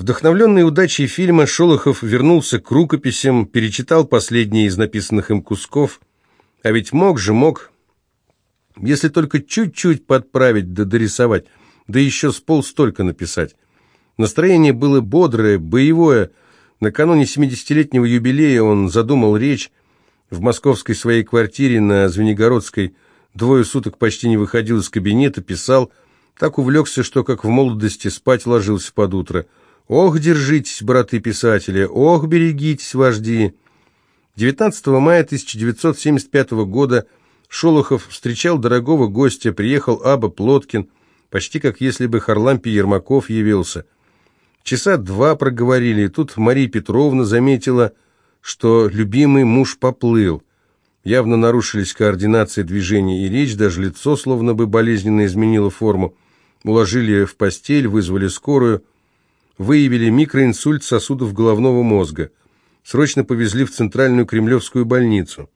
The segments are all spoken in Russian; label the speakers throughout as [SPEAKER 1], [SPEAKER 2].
[SPEAKER 1] Вдохновленный удачей фильма, Шолохов вернулся к рукописям, перечитал последние из написанных им кусков. А ведь мог же, мог, если только чуть-чуть подправить да дорисовать, да еще с полстолько написать. Настроение было бодрое, боевое. Накануне 70-летнего юбилея он задумал речь. В московской своей квартире на Звенигородской двое суток почти не выходил из кабинета, писал. Так увлекся, что, как в молодости, спать ложился под утро. «Ох, держитесь, браты-писатели! Ох, берегитесь, вожди!» 19 мая 1975 года Шолохов встречал дорогого гостя, приехал Аба Плоткин, почти как если бы Харлампий Ермаков явился. Часа два проговорили, и тут Мария Петровна заметила, что любимый муж поплыл. Явно нарушились координация движения и речь, даже лицо словно бы болезненно изменило форму. Уложили в постель, вызвали скорую, выявили микроинсульт сосудов головного мозга. Срочно повезли в Центральную Кремлевскую больницу.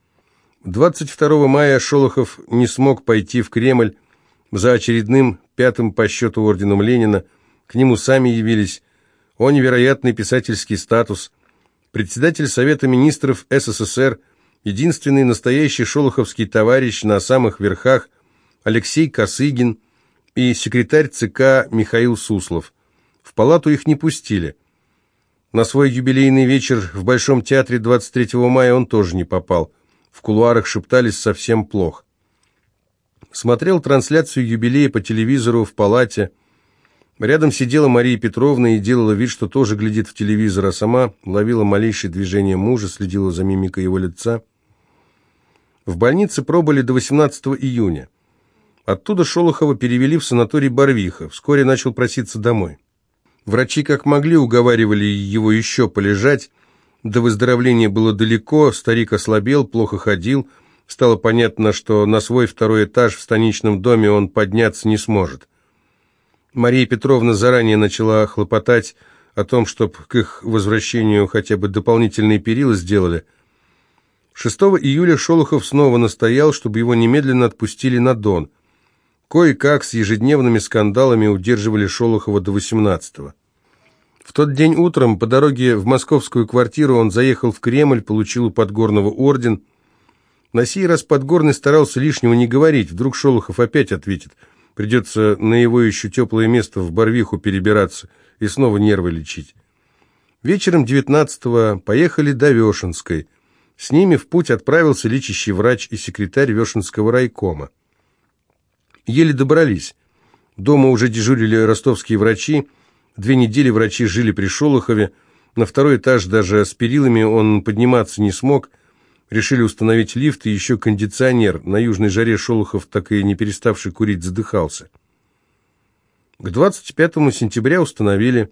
[SPEAKER 1] 22 мая Шолохов не смог пойти в Кремль за очередным пятым по счету орденом Ленина. К нему сами явились. О невероятный писательский статус. Председатель Совета министров СССР, единственный настоящий шолоховский товарищ на самых верхах, Алексей Косыгин и секретарь ЦК Михаил Суслов. В палату их не пустили. На свой юбилейный вечер в Большом театре 23 мая он тоже не попал – в кулуарах шептались совсем плохо. Смотрел трансляцию юбилея по телевизору в палате. Рядом сидела Мария Петровна и делала вид, что тоже глядит в телевизор, а сама ловила малейшее движение мужа, следила за мимикой его лица. В больнице пробыли до 18 июня. Оттуда Шолохова перевели в санаторий Барвиха. Вскоре начал проситься домой. Врачи как могли уговаривали его еще полежать, до выздоровления было далеко, старик ослабел, плохо ходил. Стало понятно, что на свой второй этаж в станичном доме он подняться не сможет. Мария Петровна заранее начала хлопотать о том, чтобы к их возвращению хотя бы дополнительные перила сделали. 6 июля Шолохов снова настоял, чтобы его немедленно отпустили на Дон. Кое-как с ежедневными скандалами удерживали Шолохова до 18-го. В тот день утром по дороге в московскую квартиру он заехал в Кремль, получил у Подгорного орден. На сей раз Подгорный старался лишнего не говорить, вдруг Шолохов опять ответит. Придется на его еще теплое место в Барвиху перебираться и снова нервы лечить. Вечером 19-го поехали до Вешенской. С ними в путь отправился лечащий врач и секретарь Вешенского райкома. Еле добрались. Дома уже дежурили ростовские врачи, Две недели врачи жили при Шолохове. На второй этаж даже с перилами он подниматься не смог. Решили установить лифт и еще кондиционер. На южной жаре Шолохов, так и не переставший курить, задыхался. К 25 сентября установили.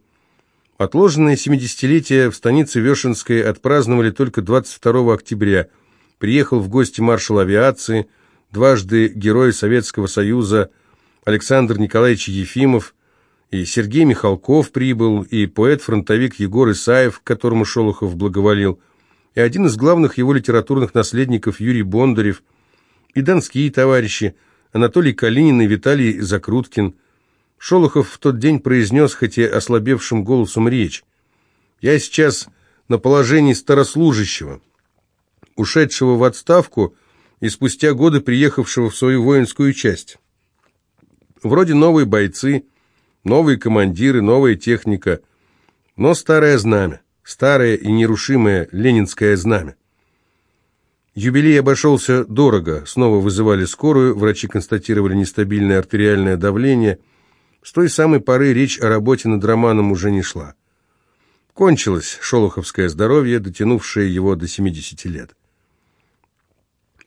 [SPEAKER 1] Отложенное 70-летие в станице Вешенской отпраздновали только 22 октября. Приехал в гости маршал авиации, дважды герой Советского Союза Александр Николаевич Ефимов, и Сергей Михалков прибыл, и поэт-фронтовик Егор Исаев, к которому Шолохов благоволил, и один из главных его литературных наследников Юрий Бондарев, и донские товарищи Анатолий Калинин и Виталий Закруткин. Шолохов в тот день произнес, хоть и ослабевшим голосом, речь. «Я сейчас на положении старослужащего, ушедшего в отставку и спустя годы приехавшего в свою воинскую часть. Вроде новые бойцы» Новые командиры, новая техника, но старое знамя, старое и нерушимое ленинское знамя. Юбилей обошелся дорого, снова вызывали скорую, врачи констатировали нестабильное артериальное давление. С той самой поры речь о работе над романом уже не шла. Кончилось шолоховское здоровье, дотянувшее его до 70 лет.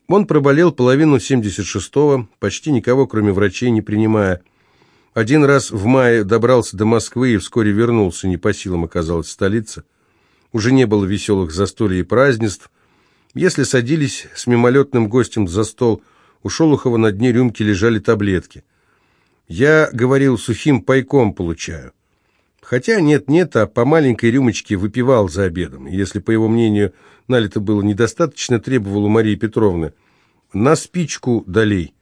[SPEAKER 1] Он проболел половину 76-го, почти никого, кроме врачей, не принимая – один раз в мае добрался до Москвы и вскоре вернулся, не по силам оказалась столица. Уже не было веселых застолий и празднеств. Если садились с мимолетным гостем за стол, у Шолохова на дне рюмки лежали таблетки. Я, говорил, сухим пайком получаю. Хотя нет-нет, а по маленькой рюмочке выпивал за обедом. Если, по его мнению, налито было недостаточно, требовал у Марии Петровны. На спичку долей.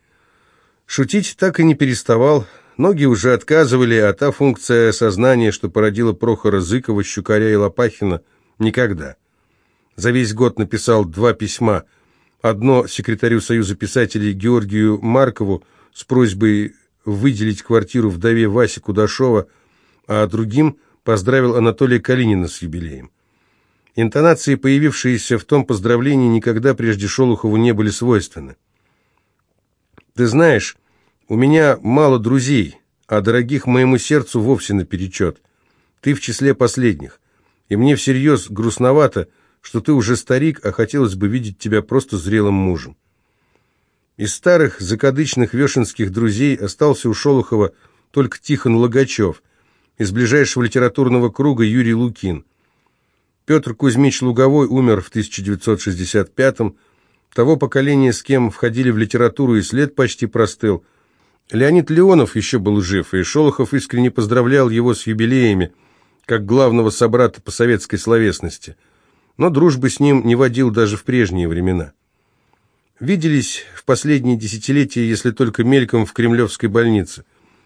[SPEAKER 1] Шутить так и не переставал. Ноги уже отказывали, а та функция сознания, что породила Прохора Зыкова, Щукаря и Лопахина, никогда. За весь год написал два письма. Одно секретарю Союза писателей Георгию Маркову с просьбой выделить квартиру вдове Васе Кудашова, а другим поздравил Анатолия Калинина с юбилеем. Интонации, появившиеся в том поздравлении, никогда прежде Шолохову не были свойственны. «Ты знаешь, у меня мало друзей, а дорогих моему сердцу вовсе наперечет. Ты в числе последних, и мне всерьез грустновато, что ты уже старик, а хотелось бы видеть тебя просто зрелым мужем. Из старых закадычных вешенских друзей остался у Шолохова только Тихон Логачев, из ближайшего литературного круга Юрий Лукин. Петр Кузьмич Луговой умер в 1965-м, того поколения, с кем входили в литературу и след почти простыл. Леонид Леонов еще был жив, и Шолохов искренне поздравлял его с юбилеями, как главного собрата по советской словесности – но дружбы с ним не водил даже в прежние времена. Виделись в последние десятилетия, если только мельком в Кремлевской больнице.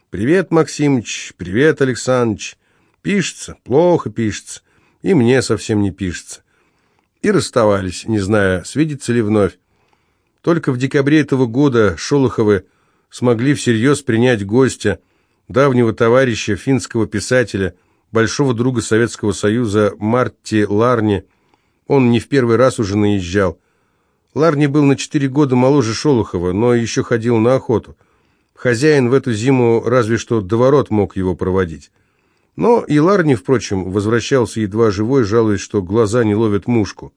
[SPEAKER 1] «Привет, Максимыч! Привет, Александрович! Пишется, плохо пишется, и мне совсем не пишется». И расставались, не зная, свидится ли вновь. Только в декабре этого года Шолоховы смогли всерьез принять гостя, давнего товарища, финского писателя, большого друга Советского Союза Марти Ларни, он не в первый раз уже наезжал. Ларни был на четыре года моложе Шолохова, но еще ходил на охоту. Хозяин в эту зиму разве что до ворот мог его проводить. Но и Ларни, впрочем, возвращался едва живой, жалуясь, что глаза не ловят мушку.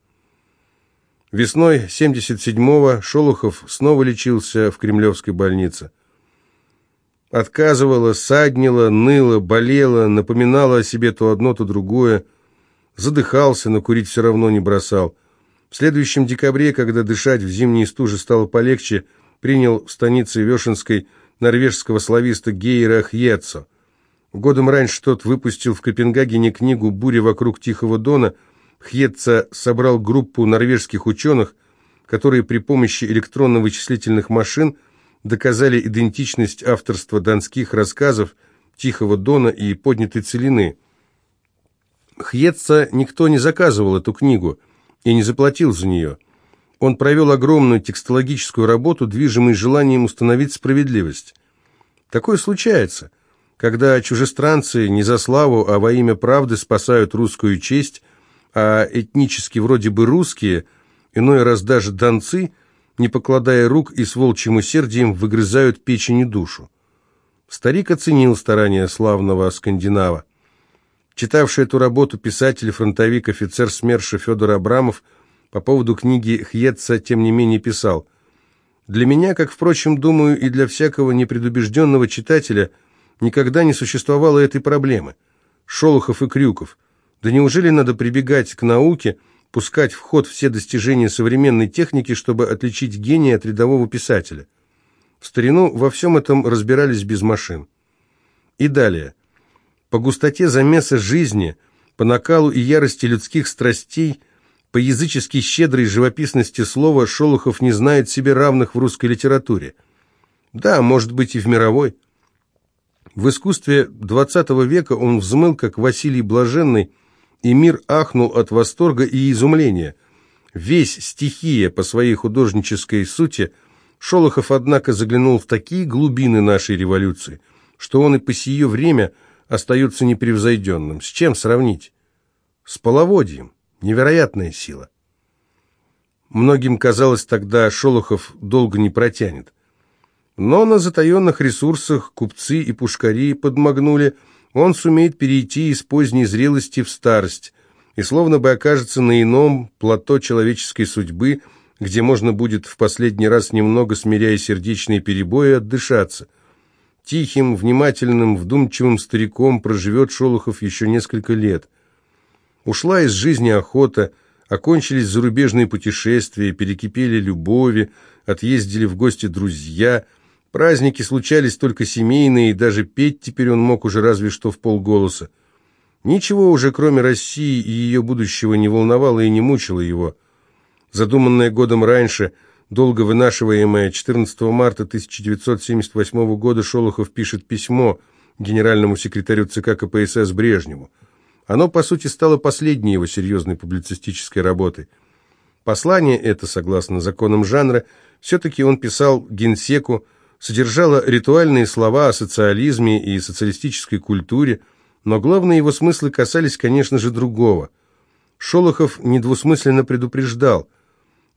[SPEAKER 1] Весной 77-го Шолохов снова лечился в Кремлевской больнице. Отказывала, саднила, ныла, болела, напоминала о себе то одно, то другое – Задыхался, но курить все равно не бросал. В следующем декабре, когда дышать в зимние стужи стало полегче, принял в станице Вешенской норвежского слависта Гейра Хьетцо. Годом раньше тот выпустил в Копенгагене книгу «Буря вокруг Тихого Дона». Хьетца собрал группу норвежских ученых, которые при помощи электронно-вычислительных машин доказали идентичность авторства донских рассказов Тихого Дона и поднятой целины – Хьетца никто не заказывал эту книгу и не заплатил за нее. Он провел огромную текстологическую работу, движимый желанием установить справедливость. Такое случается, когда чужестранцы не за славу, а во имя правды спасают русскую честь, а этнически вроде бы русские, иной раз даже донцы, не покладая рук и с волчьим усердием выгрызают печень и душу. Старик оценил старания славного скандинава. Читавший эту работу писатель, фронтовик, офицер СМЕРШа Федор Абрамов по поводу книги Хьетца, тем не менее, писал «Для меня, как, впрочем, думаю, и для всякого непредубежденного читателя, никогда не существовало этой проблемы. Шолохов и Крюков. Да неужели надо прибегать к науке, пускать в ход все достижения современной техники, чтобы отличить гения от рядового писателя? В старину во всем этом разбирались без машин». И далее – по густоте замеса жизни, по накалу и ярости людских страстей, по язычески щедрой живописности слова Шолохов не знает себе равных в русской литературе. Да, может быть и в мировой. В искусстве XX века он взмыл, как Василий Блаженный, и мир ахнул от восторга и изумления. Весь стихия по своей художнической сути Шолохов, однако, заглянул в такие глубины нашей революции, что он и по сие время – остается непревзойденным. С чем сравнить? С половодьем. Невероятная сила. Многим казалось тогда, Шолохов долго не протянет. Но на затаенных ресурсах купцы и пушкари подмогнули, он сумеет перейти из поздней зрелости в старость и словно бы окажется на ином плато человеческой судьбы, где можно будет в последний раз немного, смиряя сердечные перебои, отдышаться – Тихим, внимательным, вдумчивым стариком проживет Шолохов еще несколько лет. Ушла из жизни охота, окончились зарубежные путешествия, перекипели любови, отъездили в гости друзья, праздники случались только семейные, и даже петь теперь он мог уже разве что в полголоса. Ничего уже, кроме России и ее будущего, не волновало и не мучило его. Задуманное годом раньше, долго вынашиваемое 14 марта 1978 года Шолохов пишет письмо генеральному секретарю ЦК КПСС Брежневу. Оно, по сути, стало последней его серьезной публицистической работой. Послание это, согласно законам жанра, все-таки он писал генсеку, содержало ритуальные слова о социализме и социалистической культуре, но главные его смыслы касались, конечно же, другого. Шолохов недвусмысленно предупреждал –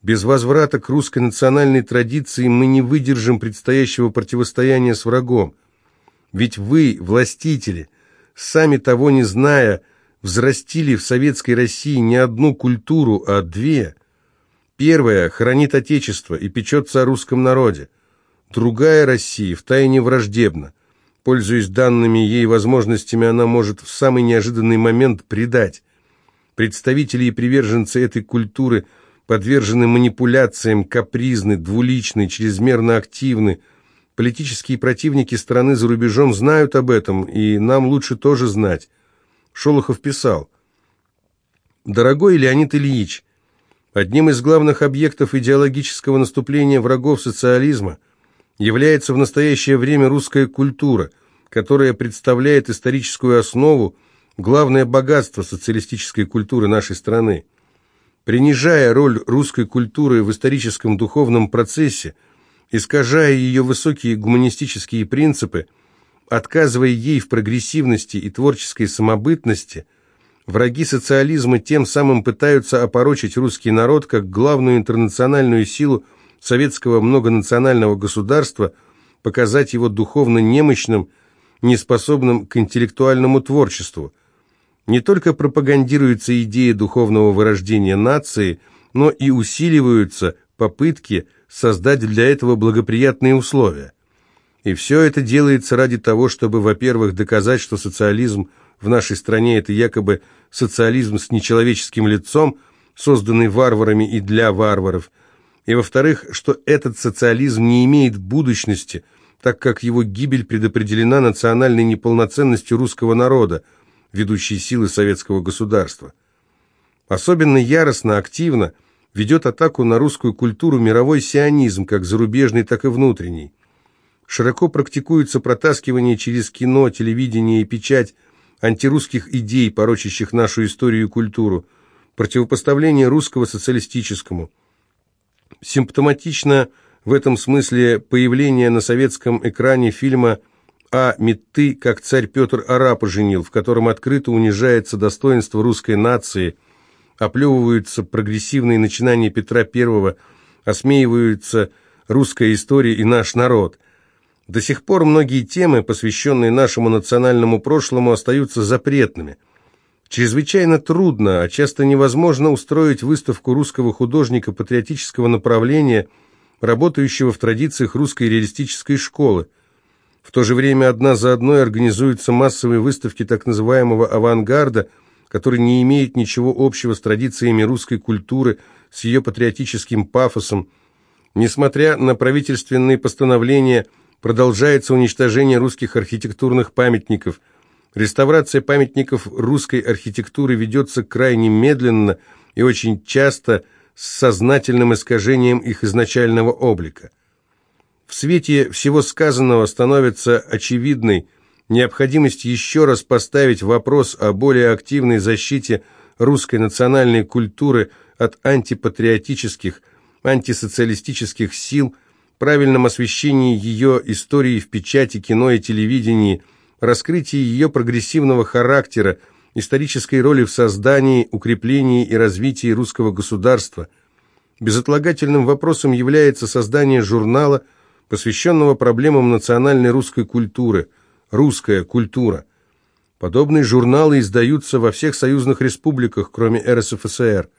[SPEAKER 1] без возврата к русской национальной традиции мы не выдержим предстоящего противостояния с врагом. Ведь вы, властители, сами того не зная, взрастили в советской России не одну культуру, а две. Первая хранит Отечество и печется о русском народе. Другая Россия втайне враждебна. Пользуясь данными ей возможностями, она может в самый неожиданный момент предать. Представители и приверженцы этой культуры – подвержены манипуляциям, капризны, двуличны, чрезмерно активны. Политические противники страны за рубежом знают об этом, и нам лучше тоже знать. Шолохов писал. «Дорогой Леонид Ильич, одним из главных объектов идеологического наступления врагов социализма является в настоящее время русская культура, которая представляет историческую основу, главное богатство социалистической культуры нашей страны. Принижая роль русской культуры в историческом духовном процессе, искажая ее высокие гуманистические принципы, отказывая ей в прогрессивности и творческой самобытности, враги социализма тем самым пытаются опорочить русский народ как главную интернациональную силу советского многонационального государства, показать его духовно немощным, неспособным к интеллектуальному творчеству – не только пропагандируется идея духовного вырождения нации, но и усиливаются попытки создать для этого благоприятные условия. И все это делается ради того, чтобы, во-первых, доказать, что социализм в нашей стране – это якобы социализм с нечеловеческим лицом, созданный варварами и для варваров, и, во-вторых, что этот социализм не имеет будущности, так как его гибель предопределена национальной неполноценностью русского народа – ведущей силы советского государства. Особенно яростно, активно ведет атаку на русскую культуру мировой сионизм, как зарубежный, так и внутренний. Широко практикуется протаскивание через кино, телевидение и печать антирусских идей, порочащих нашу историю и культуру, противопоставление русского социалистическому. Симптоматично в этом смысле появление на советском экране фильма а Метты, как царь Петр Арапа женил, в котором открыто унижается достоинство русской нации, оплевываются прогрессивные начинания Петра I, осмеиваются русская история и наш народ. До сих пор многие темы, посвященные нашему национальному прошлому, остаются запретными. Чрезвычайно трудно, а часто невозможно устроить выставку русского художника патриотического направления, работающего в традициях русской реалистической школы – в то же время одна за одной организуются массовые выставки так называемого авангарда, который не имеет ничего общего с традициями русской культуры, с ее патриотическим пафосом. Несмотря на правительственные постановления, продолжается уничтожение русских архитектурных памятников. Реставрация памятников русской архитектуры ведется крайне медленно и очень часто с сознательным искажением их изначального облика. В свете всего сказанного становится очевидной необходимость еще раз поставить вопрос о более активной защите русской национальной культуры от антипатриотических, антисоциалистических сил, правильном освещении ее истории в печати, кино и телевидении, раскрытии ее прогрессивного характера, исторической роли в создании, укреплении и развитии русского государства. Безотлагательным вопросом является создание журнала – посвященного проблемам национальной русской культуры «Русская культура». Подобные журналы издаются во всех союзных республиках, кроме РСФСР.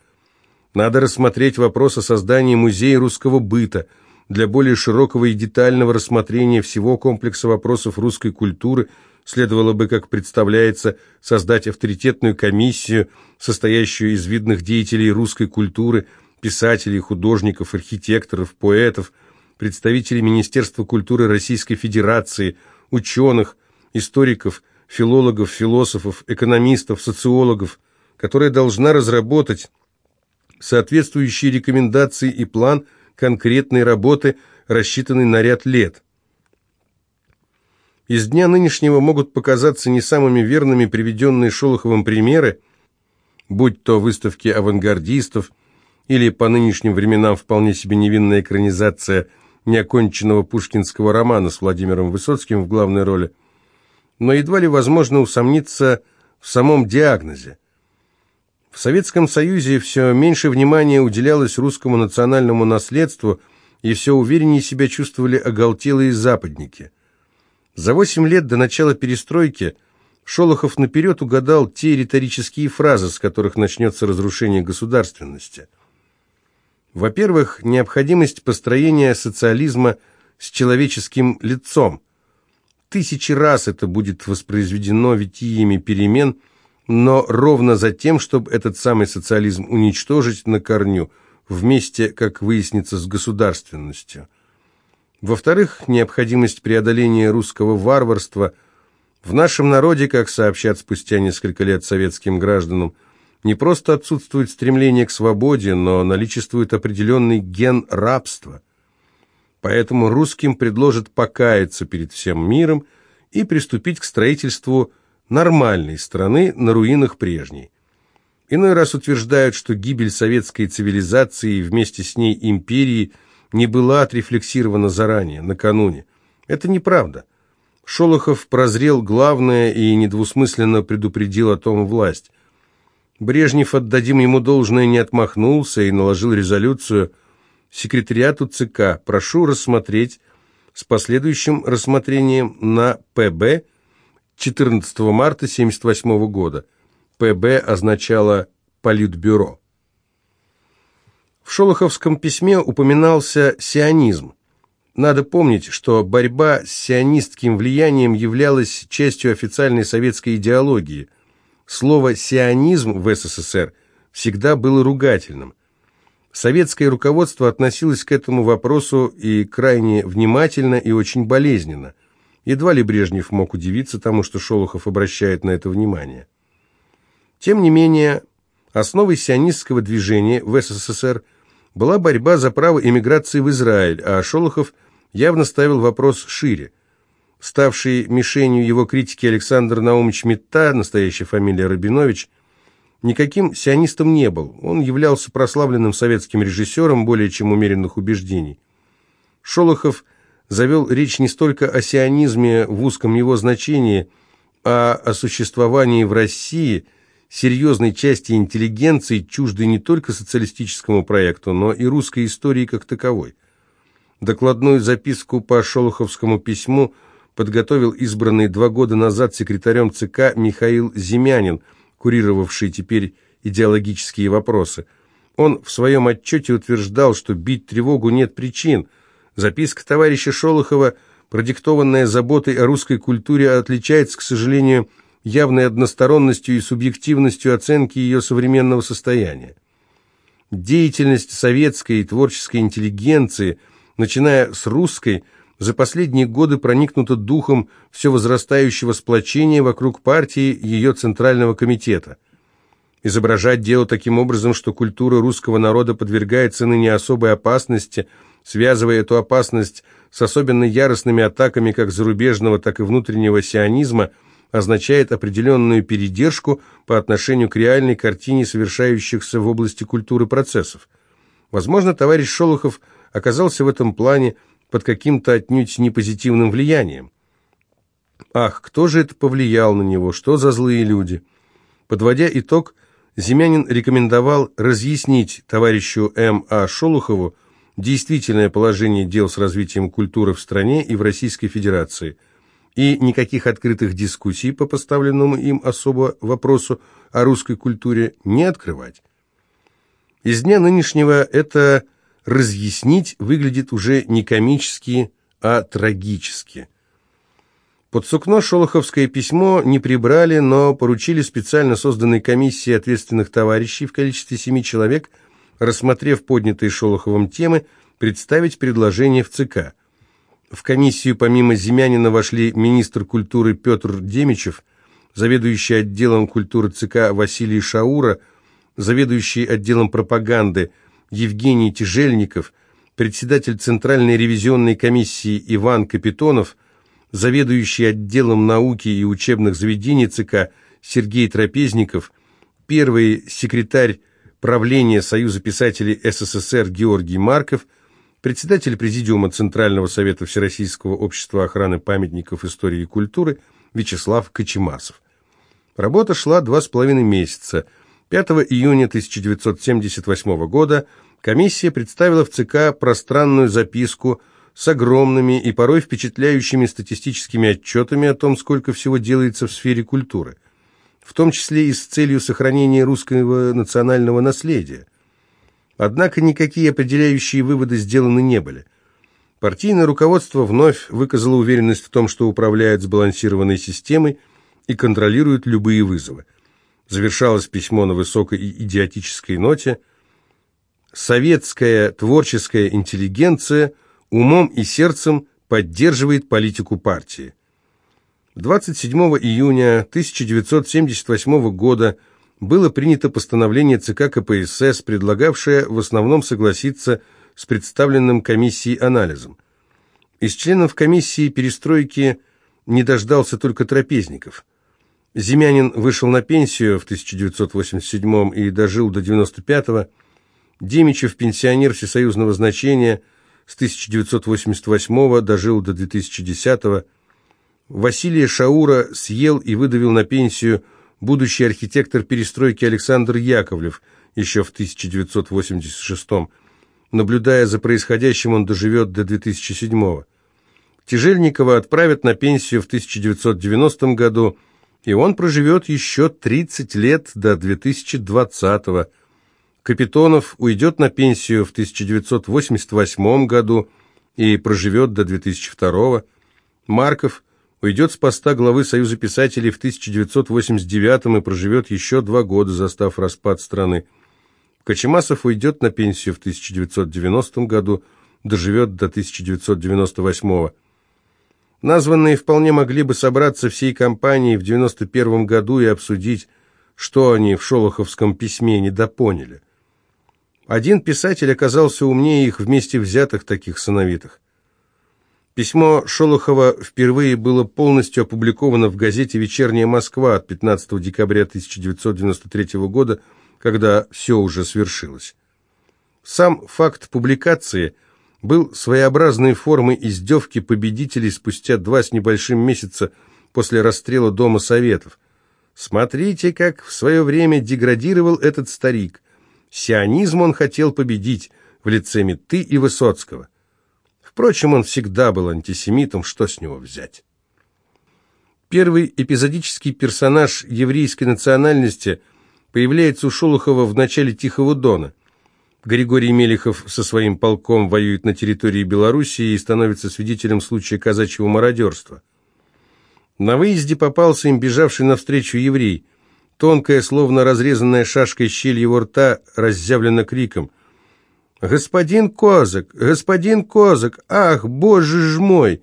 [SPEAKER 1] Надо рассмотреть вопрос о создании музея русского быта для более широкого и детального рассмотрения всего комплекса вопросов русской культуры следовало бы, как представляется, создать авторитетную комиссию, состоящую из видных деятелей русской культуры, писателей, художников, архитекторов, поэтов – представителей Министерства культуры Российской Федерации, ученых, историков, филологов, философов, экономистов, социологов, которая должна разработать соответствующие рекомендации и план конкретной работы, рассчитанной на ряд лет. Из дня нынешнего могут показаться не самыми верными приведенные Шолоховым примеры, будь то выставки авангардистов или по нынешним временам вполне себе невинная экранизация неоконченного пушкинского романа с Владимиром Высоцким в главной роли, но едва ли возможно усомниться в самом диагнозе. В Советском Союзе все меньше внимания уделялось русскому национальному наследству, и все увереннее себя чувствовали оголтелые западники. За восемь лет до начала перестройки Шолохов наперед угадал те риторические фразы, с которых начнется разрушение государственности. Во-первых, необходимость построения социализма с человеческим лицом. Тысячи раз это будет воспроизведено витиями перемен – но ровно за тем, чтобы этот самый социализм уничтожить на корню, вместе, как выяснится, с государственностью. Во-вторых, необходимость преодоления русского варварства. В нашем народе, как сообщат спустя несколько лет советским гражданам, не просто отсутствует стремление к свободе, но наличествует определенный ген рабства. Поэтому русским предложат покаяться перед всем миром и приступить к строительству нормальной страны на руинах прежней. Иной раз утверждают, что гибель советской цивилизации и вместе с ней империи не была отрефлексирована заранее, накануне. Это неправда. Шолохов прозрел главное и недвусмысленно предупредил о том власть. Брежнев, отдадим ему должное, не отмахнулся и наложил резолюцию секретариату ЦК «Прошу рассмотреть с последующим рассмотрением на ПБ 14 марта 1978 года. ПБ означало «Политбюро». В Шолоховском письме упоминался сионизм. Надо помнить, что борьба с сионистским влиянием являлась частью официальной советской идеологии. Слово «сионизм» в СССР всегда было ругательным. Советское руководство относилось к этому вопросу и крайне внимательно и очень болезненно – Едва ли Брежнев мог удивиться тому, что Шолохов обращает на это внимание. Тем не менее, основой сионистского движения в СССР была борьба за право эмиграции в Израиль, а Шолохов явно ставил вопрос шире. Ставший мишенью его критики Александр Наумович Метта, настоящая фамилия Рабинович, никаким сионистом не был. Он являлся прославленным советским режиссером более чем умеренных убеждений. Шолохов завел речь не столько о сионизме в узком его значении, а о существовании в России серьезной части интеллигенции, чуждой не только социалистическому проекту, но и русской истории как таковой. Докладную записку по Шолоховскому письму подготовил избранный два года назад секретарем ЦК Михаил Зимянин, курировавший теперь идеологические вопросы. Он в своем отчете утверждал, что бить тревогу нет причин – Записка товарища Шолохова, продиктованная заботой о русской культуре, отличается, к сожалению, явной односторонностью и субъективностью оценки ее современного состояния. Деятельность советской и творческой интеллигенции, начиная с русской, за последние годы проникнута духом все возрастающего сплочения вокруг партии ее Центрального комитета. Изображать дело таким образом, что культура русского народа подвергается ныне особой опасности – связывая эту опасность с особенно яростными атаками как зарубежного, так и внутреннего сионизма, означает определенную передержку по отношению к реальной картине совершающихся в области культуры процессов. Возможно, товарищ Шолохов оказался в этом плане под каким-то отнюдь непозитивным влиянием. Ах, кто же это повлиял на него, что за злые люди? Подводя итог, Зимянин рекомендовал разъяснить товарищу М. А. Шолохову, действительное положение дел с развитием культуры в стране и в Российской Федерации, и никаких открытых дискуссий по поставленному им особо вопросу о русской культуре не открывать. Из дня нынешнего это разъяснить выглядит уже не комически, а трагически. Под сукно шолоховское письмо не прибрали, но поручили специально созданной комиссии ответственных товарищей в количестве семи человек – рассмотрев поднятые Шолоховым темы, представить предложение в ЦК. В комиссию помимо Зимянина вошли министр культуры Петр Демичев, заведующий отделом культуры ЦК Василий Шаура, заведующий отделом пропаганды Евгений Тяжельников, председатель Центральной ревизионной комиссии Иван Капитонов, заведующий отделом науки и учебных заведений ЦК Сергей Трапезников, первый секретарь правления Союза писателей СССР Георгий Марков, председатель Президиума Центрального совета Всероссийского общества охраны памятников истории и культуры Вячеслав Кочемасов. Работа шла два с половиной месяца. 5 июня 1978 года комиссия представила в ЦК пространную записку с огромными и порой впечатляющими статистическими отчетами о том, сколько всего делается в сфере культуры, в том числе и с целью сохранения русского национального наследия. Однако никакие определяющие выводы сделаны не были. Партийное руководство вновь выказало уверенность в том, что управляет сбалансированной системой – и контролирует любые вызовы. Завершалось письмо на высокой и идиотической ноте. Советская творческая интеллигенция умом и сердцем поддерживает политику партии. 27 июня 1978 года было принято постановление ЦК КПСС, предлагавшее в основном согласиться с представленным комиссией анализом. Из членов комиссии перестройки не дождался только Трапезников. Земянин вышел на пенсию в 1987 и дожил до 95-го. Демичев, пенсионер всесоюзного значения, с 1988 дожил до 2010-го. Василия Шаура съел и выдавил на пенсию будущий архитектор перестройки Александр Яковлев еще в 1986 -м. Наблюдая за происходящим, он доживет до 2007 -го. Тяжельникова отправят на пенсию в 1990 году, и он проживет еще 30 лет до 2020-го. Капитонов уйдет на пенсию в 1988 году и проживет до 2002 Марков уйдет с поста главы Союза писателей в 1989 и проживет еще два года, застав распад страны. Кочемасов уйдет на пенсию в 1990 году, доживет до 1998 года. Названные вполне могли бы собраться всей компанией в 91 году и обсудить, что они в Шолоховском письме недопоняли. Один писатель оказался умнее их вместе взятых таких сыновитых. Письмо Шолохова впервые было полностью опубликовано в газете «Вечерняя Москва» от 15 декабря 1993 года, когда все уже свершилось. Сам факт публикации – был своеобразной формой издевки победителей спустя два с небольшим месяца после расстрела Дома Советов. Смотрите, как в свое время деградировал этот старик. Сионизм он хотел победить в лице Меты и Высоцкого. Впрочем, он всегда был антисемитом, что с него взять? Первый эпизодический персонаж еврейской национальности появляется у Шолохова в начале «Тихого дона». Григорий Мелехов со своим полком воюет на территории Белоруссии и становится свидетелем случая казачьего мародерства. На выезде попался им бежавший навстречу еврей. Тонкая, словно разрезанная шашкой щель его рта, разъявлена криком. «Господин Козак! Господин Козак! Ах, боже ж мой!»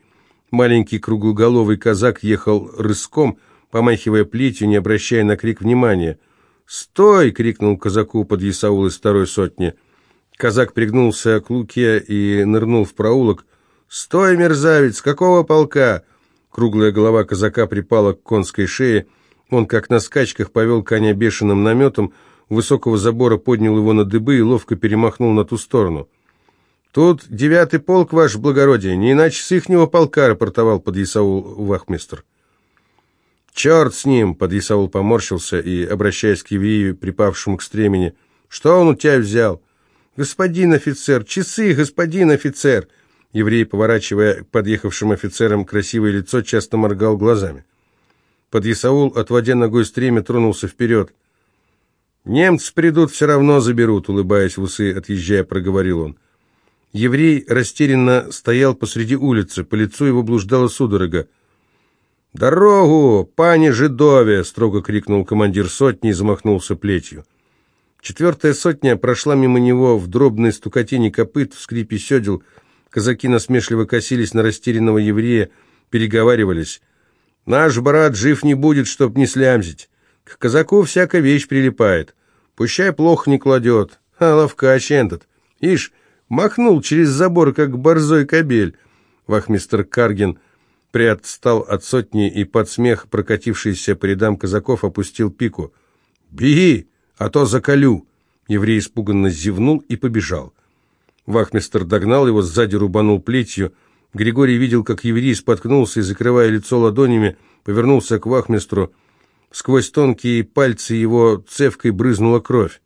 [SPEAKER 1] Маленький круглоголовый казак ехал рыском, помахивая плетью, не обращая на крик внимания. «Стой!» — крикнул казаку под Исаул из второй сотни — Казак пригнулся к луке и нырнул в проулок. «Стой, мерзавец! Какого полка?» Круглая голова казака припала к конской шее. Он, как на скачках, повел коня бешеным наметом, высокого забора поднял его на дыбы и ловко перемахнул на ту сторону. «Тут девятый полк, ваше благородие, не иначе с ихнего полка», — рапортовал подъясаул вахмистр. «Черт с ним!» — подъясаул поморщился и, обращаясь к еврею, припавшему к стремени, «Что он у тебя взял?» «Господин офицер! Часы, господин офицер!» Еврей, поворачивая к подъехавшим офицерам красивое лицо, часто моргал глазами. Подъясаул, отводя ногой стремя, тронулся вперед. «Немцы придут, все равно заберут», — улыбаясь в усы, отъезжая, проговорил он. Еврей растерянно стоял посреди улицы, по лицу его блуждала судорога. «Дорогу, пане Жидове!» — строго крикнул командир сотни и замахнулся плетью. Четвертая сотня прошла мимо него в дробной стукотине копыт, в скрипе седел. Казаки насмешливо косились на растерянного еврея, переговаривались. «Наш брат жив не будет, чтоб не слямзить. К казаку всякая вещь прилипает. Пущай плохо не кладет. А ловкач этот. Ишь, Махнул через забор, как борзой кобель. Вахмистер Каргин приотстал от сотни и под смех, прокатившийся по рядам казаков, опустил пику. «Беги, а то заколю!» Еврей испуганно зевнул и побежал. Вахмистер догнал его, сзади рубанул плетью. Григорий видел, как еврей споткнулся и, закрывая лицо ладонями, повернулся к вахмистру. Сквозь тонкие пальцы его цевкой брызнула кровь.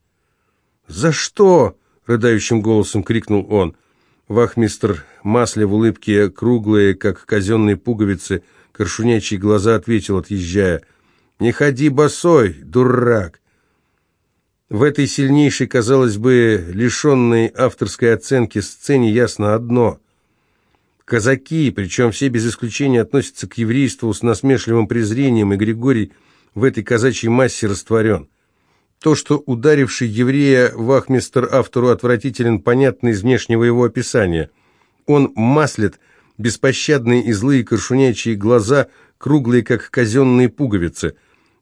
[SPEAKER 1] «За что?» — рыдающим голосом крикнул он. Вахмистр, масле в улыбке, круглые, как казенные пуговицы, коршунячьи глаза ответил, отъезжая. «Не ходи босой, дурак!» В этой сильнейшей, казалось бы, лишенной авторской оценки сцене ясно одно. Казаки, причем все без исключения относятся к еврейству с насмешливым презрением, и Григорий в этой казачьей массе растворен. То, что ударивший еврея вахмистер автору отвратителен, понятно из внешнего его описания. Он маслит беспощадные и злые коршунячьи глаза, круглые, как казенные пуговицы.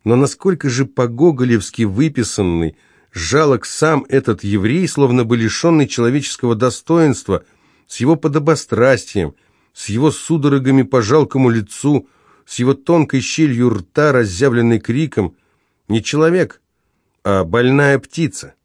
[SPEAKER 1] Но насколько же по-гоголевски выписанный, жалок сам этот еврей, словно бы лишенный человеческого достоинства, с его подобострастием, с его судорогами по жалкому лицу, с его тонкой щелью рта, разъявленной криком. Не человек, а больная птица.